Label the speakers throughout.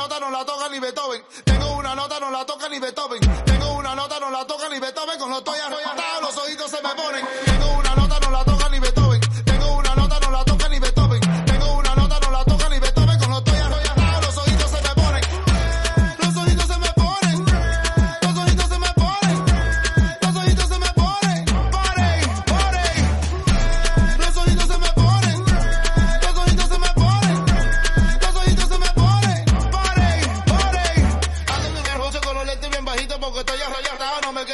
Speaker 1: nota, no la toca ni Beethoven. Tengo una nota, no la toca ni Beethoven. Tengo una nota, no la toca ni Beethoven. Con los toallas rollados, los ojitos se me ponen.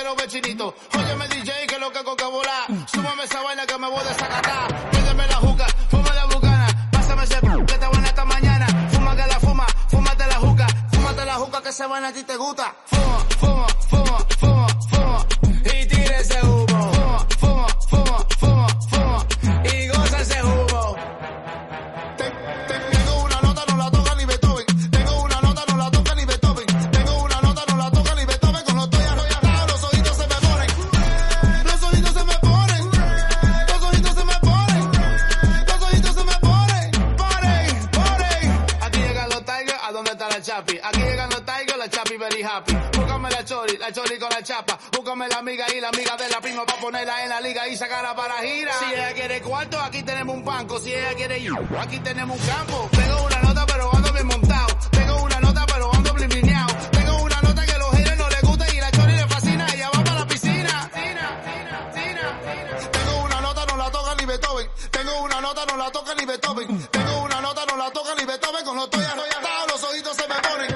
Speaker 1: los vecinitos. Óyeme DJ que lo que coca volá. Súmame esa vaina que me voy a desacatar. Préndeme la juca, fuma la bucana. Pásame ese que está buena esta mañana. Fuma que la fuma, fúmate la juca. Fúmate la juca que esa vaina a ti te gusta. Fuma, fuma, fuma, fuma, fuma. Y tírese chapi. Aquí llegando Tiger, la chapi very happy. Búscame la chori, la chori con la chapa. Búscame la amiga y la amiga de la prima para ponerla en la liga y sacarla para gira. Si ella quiere cuarto, aquí tenemos un banco. Si ella quiere yo, aquí tenemos un campo. Tengo una nota, pero ando bien montado. Tengo una nota, pero ando bliblineado. Tengo una nota que los haters no les gusta y la chori le fascina. Ella va para la piscina. Tengo una nota, no la toca ni Beethoven. Tengo una nota, no la toca ni Beethoven. Tengo una nota, no la toca ni Beethoven. Con los toya, toya, Maradona